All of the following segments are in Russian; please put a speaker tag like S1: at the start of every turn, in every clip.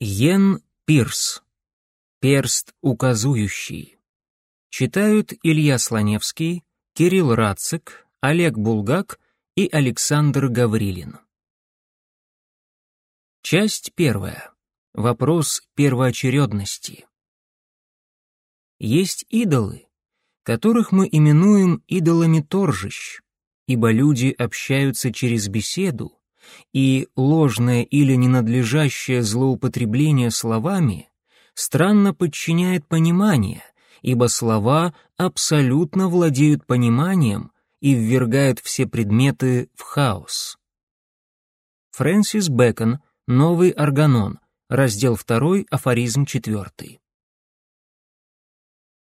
S1: Йен Пирс. Перст указующий. Читают Илья Слоневский, Кирилл Рацик, Олег Булгак и Александр Гаврилин. Часть первая. Вопрос первоочередности. Есть идолы, которых мы именуем идолами торжищ, ибо люди общаются через беседу, и ложное или ненадлежащее злоупотребление словами странно подчиняет понимание, ибо слова абсолютно владеют пониманием и ввергают все предметы в хаос. Фрэнсис Бэкон, Новый органон, раздел 2, афоризм 4.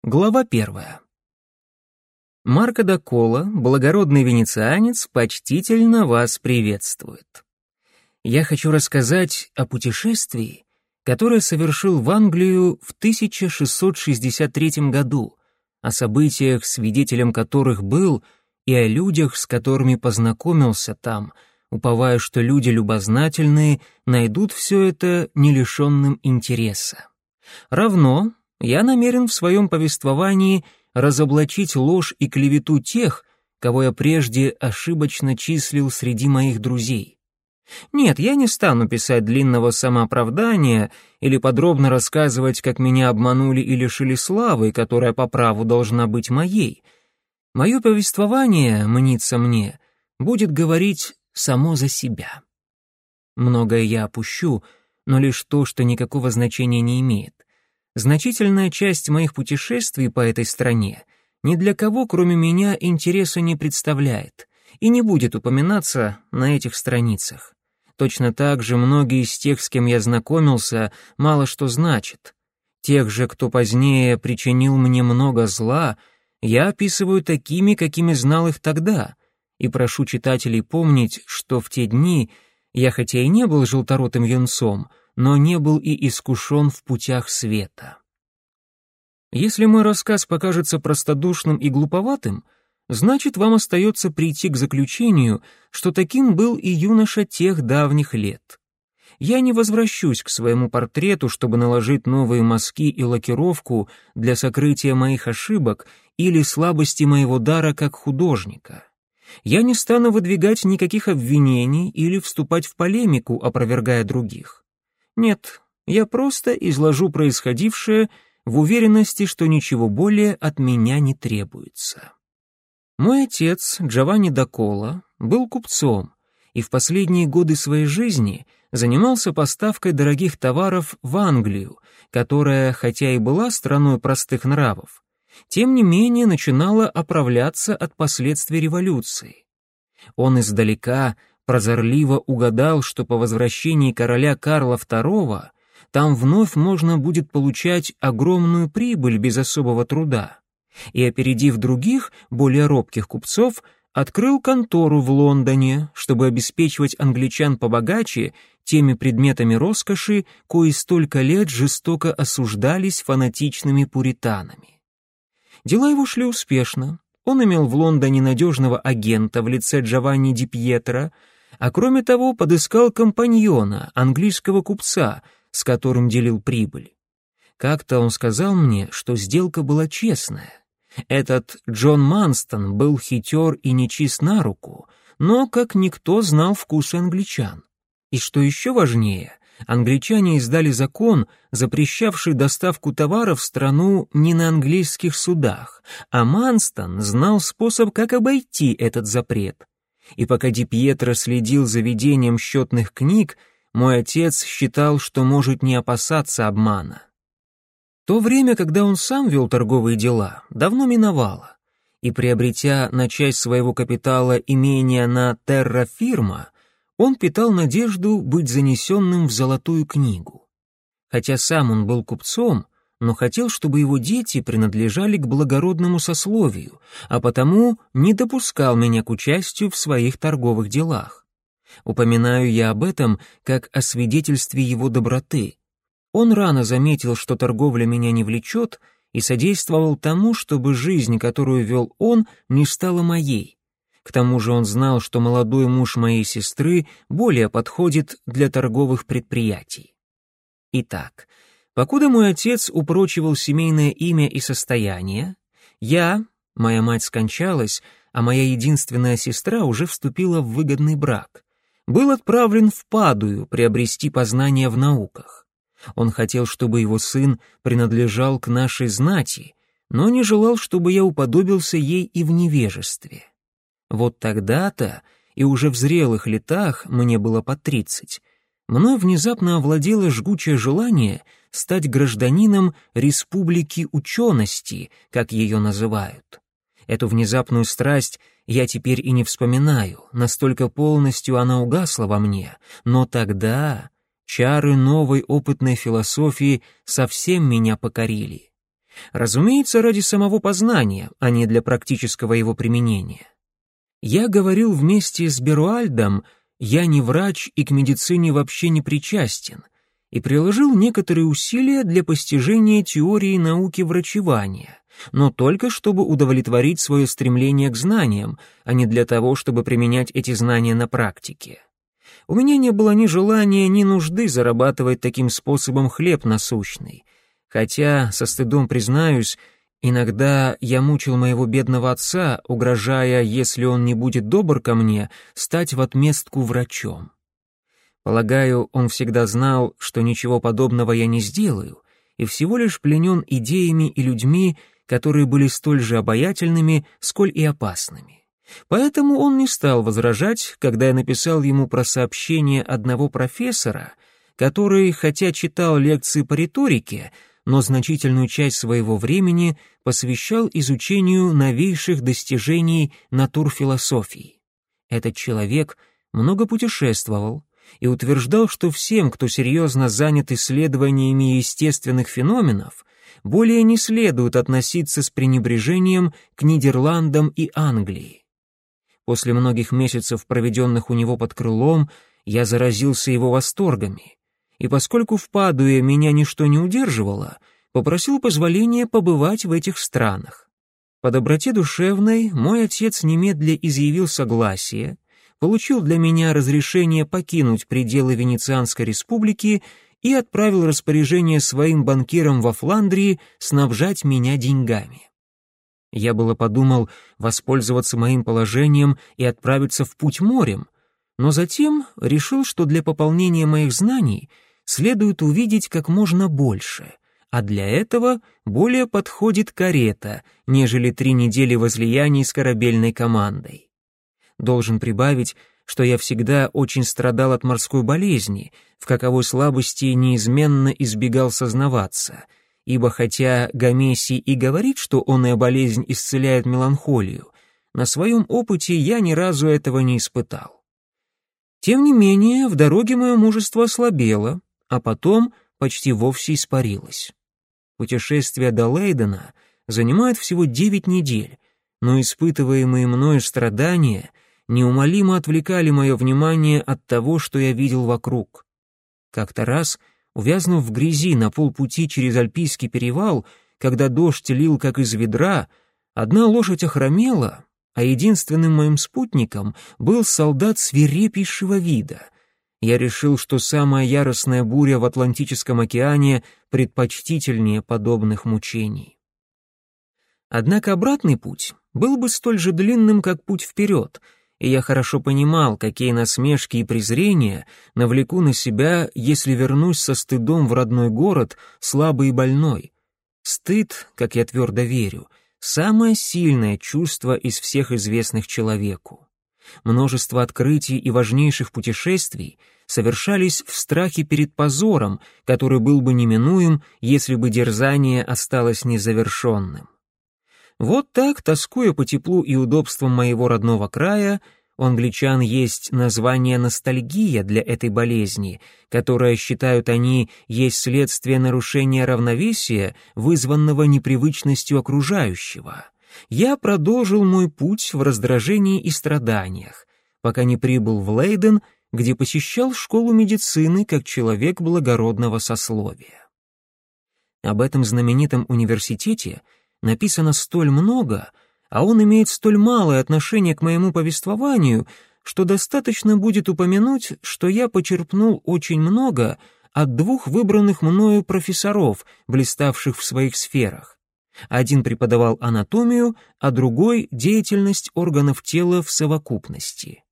S1: Глава 1. Марко да Кола, благородный венецианец, почтительно вас приветствует. Я хочу рассказать о путешествии, которое совершил в Англию в 1663 году, о событиях, свидетелем которых был, и о людях, с которыми познакомился там, уповая, что люди любознательные найдут все это не лишенным интереса. Равно я намерен в своем повествовании – разоблачить ложь и клевету тех, кого я прежде ошибочно числил среди моих друзей. Нет, я не стану писать длинного самооправдания или подробно рассказывать, как меня обманули и лишили славы, которая по праву должна быть моей. Мое повествование, мнится мне, будет говорить само за себя. Многое я опущу, но лишь то, что никакого значения не имеет. Значительная часть моих путешествий по этой стране ни для кого, кроме меня, интереса не представляет и не будет упоминаться на этих страницах. Точно так же многие из тех, с кем я знакомился, мало что значат. Тех же, кто позднее причинил мне много зла, я описываю такими, какими знал их тогда, и прошу читателей помнить, что в те дни я хотя и не был желторотым юнцом, но не был и искушен в путях света. Если мой рассказ покажется простодушным и глуповатым, значит, вам остается прийти к заключению, что таким был и юноша тех давних лет. Я не возвращусь к своему портрету, чтобы наложить новые мазки и лакировку для сокрытия моих ошибок или слабости моего дара как художника. Я не стану выдвигать никаких обвинений или вступать в полемику, опровергая других. Нет, я просто изложу происходившее в уверенности, что ничего более от меня не требуется. Мой отец, Джованни Дакола, был купцом и в последние годы своей жизни занимался поставкой дорогих товаров в Англию, которая, хотя и была страной простых нравов, тем не менее начинала оправляться от последствий революции. Он издалека прозорливо угадал, что по возвращении короля Карла II там вновь можно будет получать огромную прибыль без особого труда. И, опередив других, более робких купцов, открыл контору в Лондоне, чтобы обеспечивать англичан побогаче теми предметами роскоши, кои столько лет жестоко осуждались фанатичными пуританами. Дела его шли успешно. Он имел в Лондоне надежного агента в лице Джованни Ди Пьетро, а кроме того подыскал компаньона, английского купца, с которым делил прибыль. Как-то он сказал мне, что сделка была честная. Этот Джон Манстон был хитер и нечист на руку, но как никто знал вкусы англичан. И что еще важнее, англичане издали закон, запрещавший доставку товаров в страну не на английских судах, а Манстон знал способ, как обойти этот запрет. И пока Ди Пьетро следил за ведением счетных книг, мой отец считал, что может не опасаться обмана. То время, когда он сам вел торговые дела, давно миновало, и приобретя на часть своего капитала имение на террафирма, он питал надежду быть занесенным в золотую книгу. Хотя сам он был купцом, но хотел, чтобы его дети принадлежали к благородному сословию, а потому не допускал меня к участию в своих торговых делах. Упоминаю я об этом как о свидетельстве его доброты. Он рано заметил, что торговля меня не влечет, и содействовал тому, чтобы жизнь, которую вел он, не стала моей. К тому же он знал, что молодой муж моей сестры более подходит для торговых предприятий. Итак, покуда мой отец упрочивал семейное имя и состояние, я, моя мать скончалась, а моя единственная сестра уже вступила в выгодный брак, был отправлен в Падую приобрести познания в науках. Он хотел, чтобы его сын принадлежал к нашей знати, но не желал, чтобы я уподобился ей и в невежестве. Вот тогда-то, и уже в зрелых летах, мне было по тридцать, мной внезапно овладело жгучее желание стать гражданином республики учености, как ее называют. Эту внезапную страсть я теперь и не вспоминаю, настолько полностью она угасла во мне, но тогда чары новой опытной философии совсем меня покорили. Разумеется, ради самого познания, а не для практического его применения. Я говорил вместе с Беруальдом, я не врач и к медицине вообще не причастен, и приложил некоторые усилия для постижения теории науки врачевания, но только чтобы удовлетворить свое стремление к знаниям, а не для того, чтобы применять эти знания на практике. У меня не было ни желания, ни нужды зарабатывать таким способом хлеб насущный, хотя, со стыдом признаюсь, иногда я мучил моего бедного отца, угрожая, если он не будет добр ко мне, стать в отместку врачом. Полагаю, он всегда знал, что ничего подобного я не сделаю, и всего лишь пленен идеями и людьми, которые были столь же обаятельными, сколь и опасными. Поэтому он не стал возражать, когда я написал ему про сообщение одного профессора, который, хотя читал лекции по риторике, но значительную часть своего времени посвящал изучению новейших достижений натурфилософии. Этот человек много путешествовал и утверждал, что всем, кто серьезно занят исследованиями естественных феноменов, более не следует относиться с пренебрежением к Нидерландам и Англии. После многих месяцев, проведенных у него под крылом, я заразился его восторгами и поскольку в Падуе меня ничто не удерживало, попросил позволения побывать в этих странах. По доброте душевной мой отец немедля изъявил согласие, получил для меня разрешение покинуть пределы Венецианской республики и отправил распоряжение своим банкирам во Фландрии снабжать меня деньгами. Я было подумал воспользоваться моим положением и отправиться в путь морем, но затем решил, что для пополнения моих знаний — следует увидеть как можно больше, а для этого более подходит карета, нежели три недели возлияний с корабельной командой. Должен прибавить, что я всегда очень страдал от морской болезни, в каковой слабости неизменно избегал сознаваться, ибо хотя Гомесий и говорит, что онная болезнь исцеляет меланхолию, на своем опыте я ни разу этого не испытал. Тем не менее, в дороге мое мужество ослабело, а потом почти вовсе испарилась. Путешествие до Лейдена занимает всего девять недель, но испытываемые мною страдания неумолимо отвлекали мое внимание от того, что я видел вокруг. Как-то раз, увязнув в грязи на полпути через Альпийский перевал, когда дождь лил как из ведра, одна лошадь охромела, а единственным моим спутником был солдат свирепейшего вида, я решил, что самая яростная буря в Атлантическом океане предпочтительнее подобных мучений. Однако обратный путь был бы столь же длинным, как путь вперед, и я хорошо понимал, какие насмешки и презрения навлеку на себя, если вернусь со стыдом в родной город, слабый и больной. Стыд, как я твердо верю, самое сильное чувство из всех известных человеку. Множество открытий и важнейших путешествий совершались в страхе перед позором, который был бы неминуем, если бы дерзание осталось незавершенным. Вот так, тоскуя по теплу и удобствам моего родного края, у англичан есть название ностальгия для этой болезни, которая, считают они, есть следствие нарушения равновесия, вызванного непривычностью окружающего. Я продолжил мой путь в раздражении и страданиях, пока не прибыл в Лейден где посещал школу медицины как человек благородного сословия. Об этом знаменитом университете написано столь много, а он имеет столь малое отношение к моему повествованию, что достаточно будет упомянуть, что я почерпнул очень много от двух выбранных мною профессоров, блиставших в своих сферах. Один преподавал анатомию, а другой — деятельность органов тела в совокупности.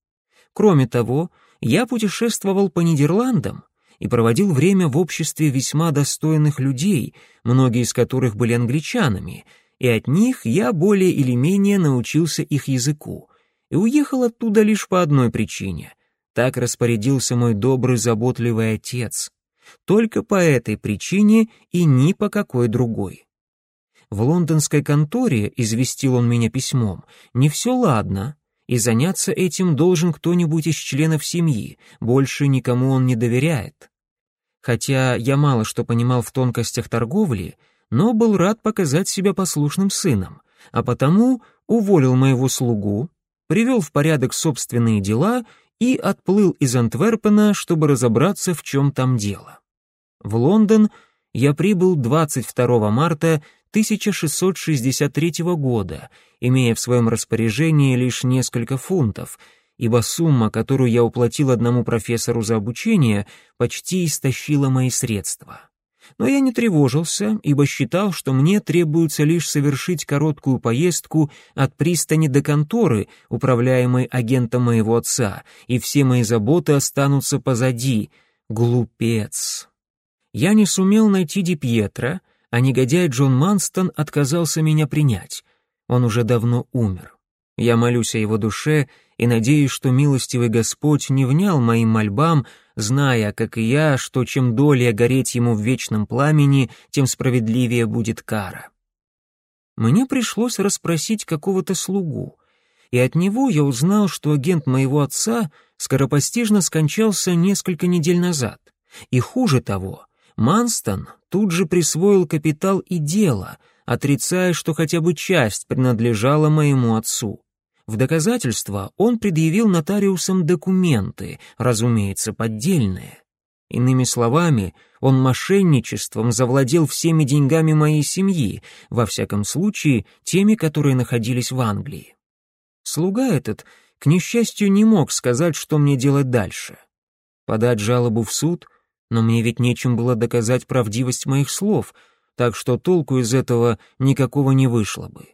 S1: Кроме того, я путешествовал по Нидерландам и проводил время в обществе весьма достойных людей, многие из которых были англичанами, и от них я более или менее научился их языку, и уехал оттуда лишь по одной причине. Так распорядился мой добрый, заботливый отец. Только по этой причине и ни по какой другой. В лондонской конторе, известил он меня письмом, не все ладно, и заняться этим должен кто-нибудь из членов семьи, больше никому он не доверяет. Хотя я мало что понимал в тонкостях торговли, но был рад показать себя послушным сыном, а потому уволил моего слугу, привел в порядок собственные дела и отплыл из Антверпена, чтобы разобраться, в чем там дело. В Лондон я прибыл 22 марта 1663 года, имея в своем распоряжении лишь несколько фунтов, ибо сумма, которую я уплатил одному профессору за обучение, почти истощила мои средства. Но я не тревожился, ибо считал, что мне требуется лишь совершить короткую поездку от пристани до конторы, управляемой агентом моего отца, и все мои заботы останутся позади. Глупец. Я не сумел найти Ди Пьетро, а негодяй Джон Манстон отказался меня принять. Он уже давно умер. Я молюсь о его душе и надеюсь, что милостивый Господь не внял моим мольбам, зная, как и я, что чем долее гореть ему в вечном пламени, тем справедливее будет кара. Мне пришлось расспросить какого-то слугу, и от него я узнал, что агент моего отца скоропостижно скончался несколько недель назад. И хуже того, Манстон тут же присвоил капитал и дело, отрицая, что хотя бы часть принадлежала моему отцу. В доказательство он предъявил нотариусам документы, разумеется, поддельные. Иными словами, он мошенничеством завладел всеми деньгами моей семьи, во всяком случае, теми, которые находились в Англии. Слуга этот, к несчастью, не мог сказать, что мне делать дальше. Подать жалобу в суд но мне ведь нечем было доказать правдивость моих слов, так что толку из этого никакого не вышло бы.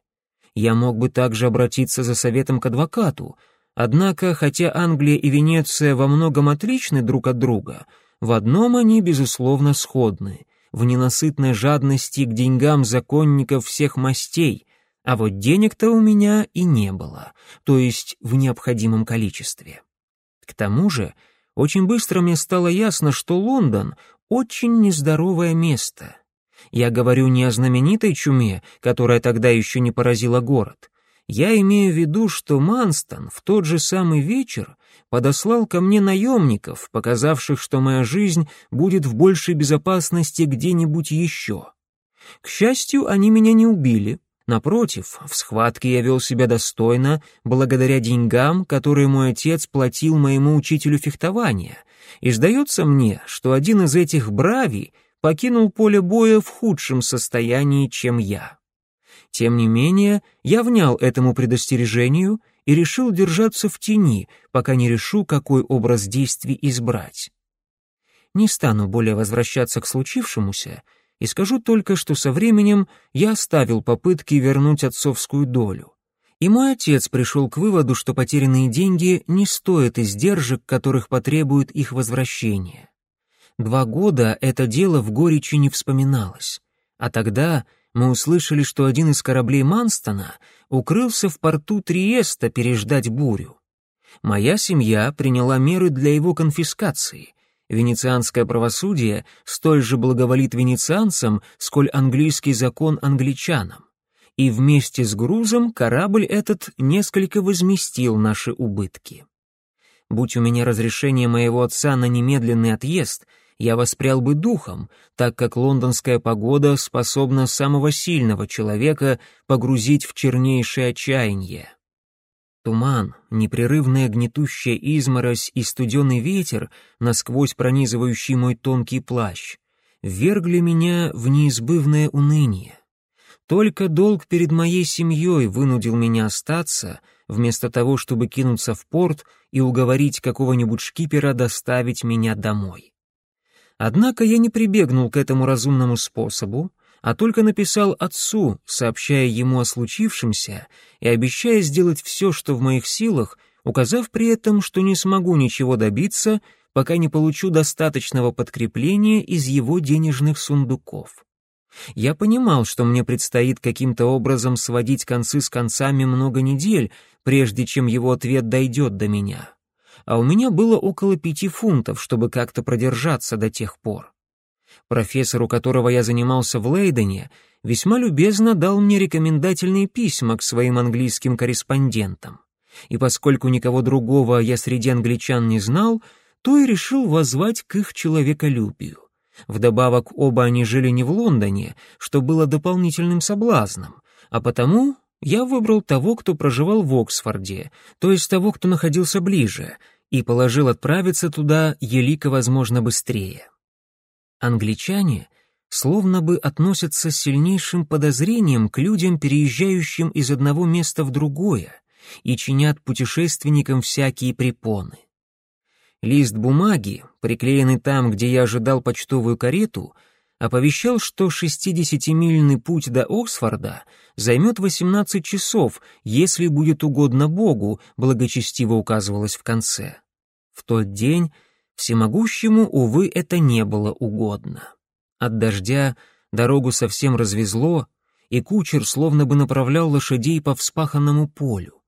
S1: Я мог бы также обратиться за советом к адвокату, однако, хотя Англия и Венеция во многом отличны друг от друга, в одном они, безусловно, сходны — в ненасытной жадности к деньгам законников всех мастей, а вот денег-то у меня и не было, то есть в необходимом количестве. К тому же очень быстро мне стало ясно, что Лондон — очень нездоровое место. Я говорю не о знаменитой чуме, которая тогда еще не поразила город. Я имею в виду, что Манстон в тот же самый вечер подослал ко мне наемников, показавших, что моя жизнь будет в большей безопасности где-нибудь еще. К счастью, они меня не убили, Напротив, в схватке я вел себя достойно благодаря деньгам, которые мой отец платил моему учителю фехтования, и сдается мне, что один из этих брави покинул поле боя в худшем состоянии, чем я. Тем не менее, я внял этому предостережению и решил держаться в тени, пока не решу, какой образ действий избрать. Не стану более возвращаться к случившемуся, и скажу только, что со временем я оставил попытки вернуть отцовскую долю. И мой отец пришел к выводу, что потерянные деньги не стоят издержек, которых потребует их возвращение. Два года это дело в горечи не вспоминалось, а тогда мы услышали, что один из кораблей Манстона укрылся в порту Триеста переждать бурю. Моя семья приняла меры для его конфискации, Венецианское правосудие столь же благоволит венецианцам, сколь английский закон англичанам. И вместе с грузом корабль этот несколько возместил наши убытки. Будь у меня разрешение моего отца на немедленный отъезд, я воспрял бы духом, так как лондонская погода способна самого сильного человека погрузить в чернейшее отчаяние. Туман, непрерывная гнетущая изморозь и студеный ветер, насквозь пронизывающий мой тонкий плащ, ввергли меня в неизбывное уныние. Только долг перед моей семьей вынудил меня остаться, вместо того, чтобы кинуться в порт и уговорить какого-нибудь шкипера доставить меня домой. Однако я не прибегнул к этому разумному способу, а только написал отцу, сообщая ему о случившемся и обещая сделать все, что в моих силах, указав при этом, что не смогу ничего добиться, пока не получу достаточного подкрепления из его денежных сундуков. Я понимал, что мне предстоит каким-то образом сводить концы с концами много недель, прежде чем его ответ дойдет до меня. А у меня было около пяти фунтов, чтобы как-то продержаться до тех пор. Профессор, у которого я занимался в Лейдене, весьма любезно дал мне рекомендательные письма к своим английским корреспондентам. И поскольку никого другого я среди англичан не знал, то и решил воззвать к их человеколюбию. Вдобавок оба они жили не в Лондоне, что было дополнительным соблазном, а потому я выбрал того, кто проживал в Оксфорде, то есть того, кто находился ближе, и положил отправиться туда елико возможно быстрее. Англичане словно бы относятся с сильнейшим подозрением к людям, переезжающим из одного места в другое, и чинят путешественникам всякие препоны. Лист бумаги, приклеенный там, где я ожидал почтовую карету, оповещал, что 60-мильный путь до Оксфорда займет 18 часов, если будет угодно Богу, благочестиво указывалось в конце. В тот день всемогущему, увы, это не было угодно. От дождя дорогу совсем развезло, и кучер словно бы направлял лошадей по вспаханному полю.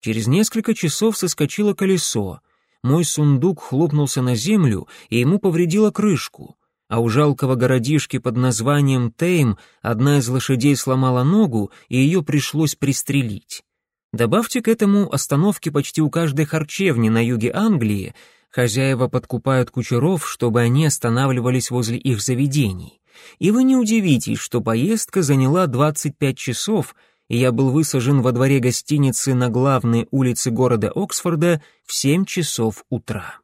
S1: Через несколько часов соскочило колесо — мой сундук хлопнулся на землю, и ему повредило крышку, а у жалкого городишки под названием Тейм одна из лошадей сломала ногу, и ее пришлось пристрелить. Добавьте к этому остановки почти у каждой харчевни на юге Англии, хозяева подкупают кучеров, чтобы они останавливались возле их заведений. И вы не удивитесь, что поездка заняла 25 часов — и я был высажен во дворе гостиницы на главной улице города Оксфорда в семь часов утра.